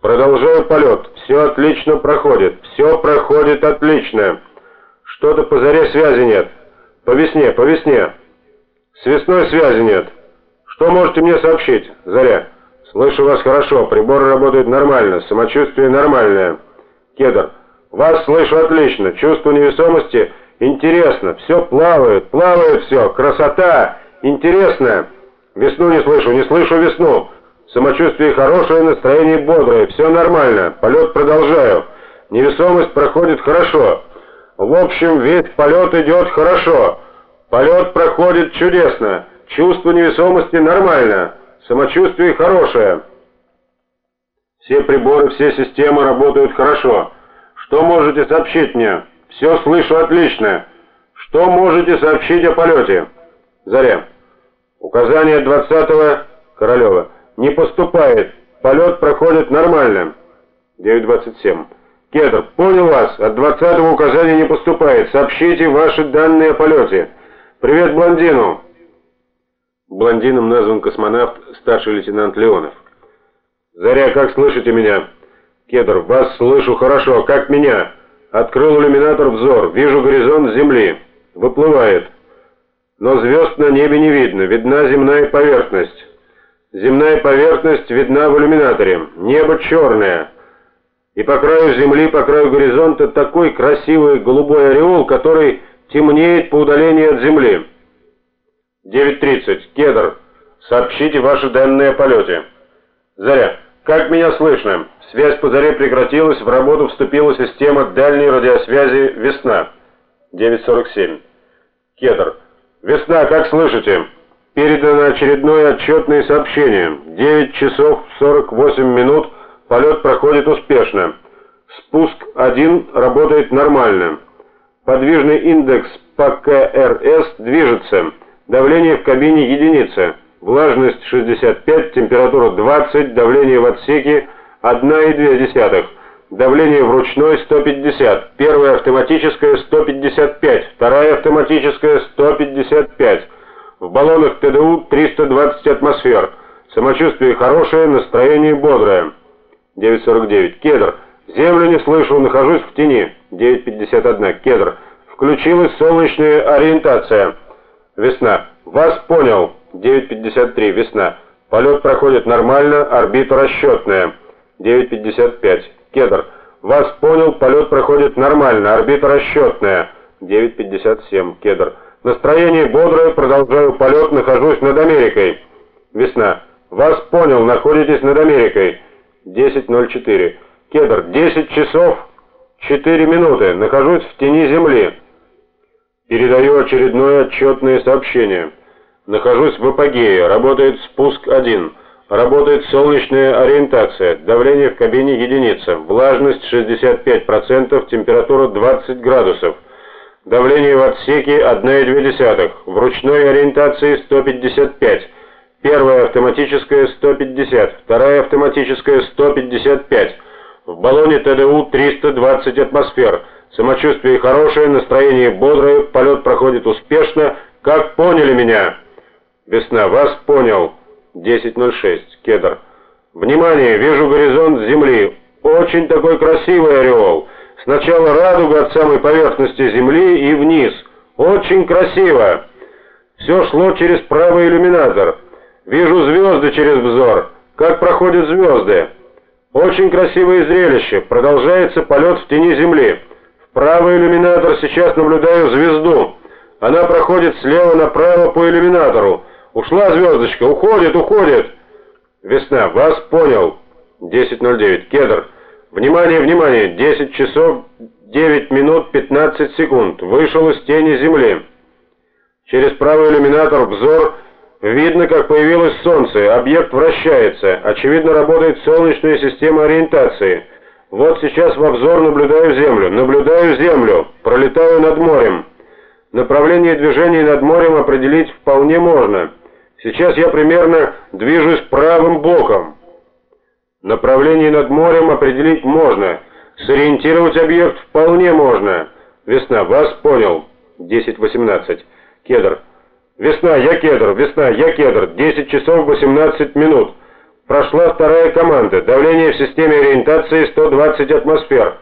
Продолжаю полет. Все отлично проходит. Все проходит отлично. Что-то по заре связи нет. По весне, по весне. С весной связи нет. Что можете мне сообщить, Заря? Слышу вас хорошо. Приборы работают нормально. Самочувствие нормальное. Кедр. Вас слышу отлично. Чувство невесомости интересно. Все плавает, плавает все. Красота. Интересно. Весну не слышу, не слышу весну. Самочувствие хорошее, настроение бодрое. Все нормально. Полет продолжаю. Невесомость проходит хорошо. В общем, весь полет идет хорошо. Полет проходит чудесно. Чувство невесомости нормально. Самочувствие хорошее. Все приборы, все системы работают хорошо. Что можете сообщить мне? Все слышу отлично. Что можете сообщить о полете? Заря. Указание 20-го Королева. Не поступает. Полет проходит нормально. 9.27. Кедр, понял вас. От 20-го указания не поступает. Сообщите ваши данные о полете. Привет блондину. Блондином назван космонавт старший лейтенант Леонов. Заря, как слышите меня? Кедр, вас слышу хорошо. Как меня? Открыл иллюминатор взор. Вижу горизонт Земли. Выплывает. Но звезд на небе не видно. Видна земная поверхность. Земная поверхность видна в иллюминаторе. Небо черное. И по краю земли, по краю горизонта такой красивый голубой ореол, который темнеет по удалению от земли. 9.30. Кедр. Сообщите ваши данные о полете. Заря. Как меня слышно? Связь по заре прекратилась, в работу вступила система дальней радиосвязи «Весна». 9.47. Кедр. «Весна, как слышите?» Передано очередное отчетное сообщение. 9 часов 48 минут. Полет проходит успешно. Спуск 1 работает нормально. Подвижный индекс по КРС движется. Давление в кабине единица влажность 65, температура 20, давление в отсеке 1,2, давление в ручной 150, первая автоматическая 155, вторая автоматическая 155, в баллонах ТДУ 320 атмосфер, самочувствие хорошее, настроение бодрое. 9.49. Кедр. Землю не слышу, нахожусь в тени. 9.51. Кедр. Включилась солнечная ориентация. Весна. Вас понял. 9.53, весна. Полет проходит нормально, орбита расчетная. 9.55, кедр. Вас понял, полет проходит нормально, орбита расчетная. 9.57, кедр. Настроение бодрое, продолжаю полет, нахожусь над Америкой. Весна. Вас понял, находитесь над Америкой. 10.04. Кедр, 10 часов 4 минуты, нахожусь в тени Земли. Передаю очередное отчетное сообщение. Нахожусь в апогее. Работает спуск 1. Работает солнечная ориентация. Давление в кабине единица. Влажность 65%, температура 20 градусов. Давление в отсеке 1,2. В ручной ориентации 155. Первая автоматическая 150, вторая автоматическая 155. В баллоне ТДУ 320 атмосфер. Самочувствие хорошее, настроение бодрое, полет проходит успешно. Как поняли меня? Весна, вас понял. 10.06. Кедр. Внимание, вижу горизонт Земли. Очень такой красивый ореол. Сначала радуга от самой поверхности Земли и вниз. Очень красиво. Все шло через правый иллюминатор. Вижу звезды через взор. Как проходят звезды. Очень красивое зрелище. Продолжается полет в тени Земли. В правый иллюминатор сейчас наблюдаю звезду. Она проходит слева направо по иллюминатору. Ушла звездочка, уходит, уходит. Весна, вас понял. 10.09. Кедр. Внимание, внимание. 10 часов 9 минут 15 секунд. Вышел из тени земли. Через правый иллюминатор взор видно, как появилось солнце. Объект вращается. Очевидно, работает солнечная система ориентации. Вот сейчас в обзор наблюдаю землю. Наблюдаю землю. Пролетаю над морем. Направление движения над морем определить вполне можно. Сейчас я примерно движусь правым боком. Направление над морем определить можно. Сориентировать объект вполне можно. Весна, вас понял. 10.18. Кедр. Весна, я кедр. Весна, я кедр. 10 часов 18 минут. Прошла вторая команда. Давление в системе ориентации 120 атмосфер.